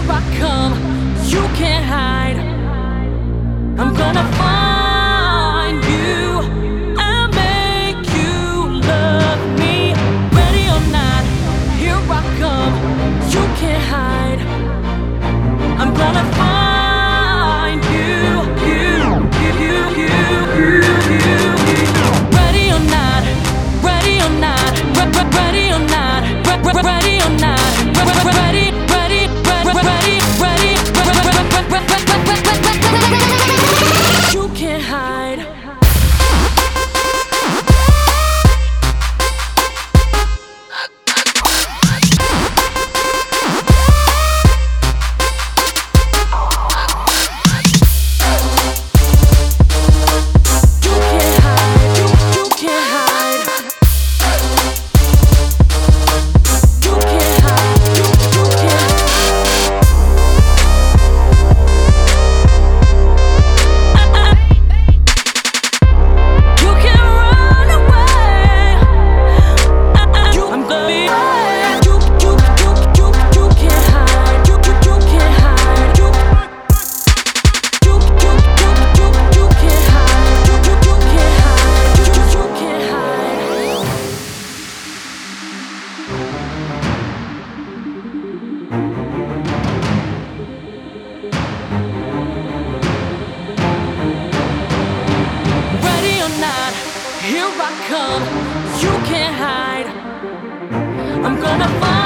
Here I come, you can't hide. I'm gonna find. Come. You can't hide. I'm gonna find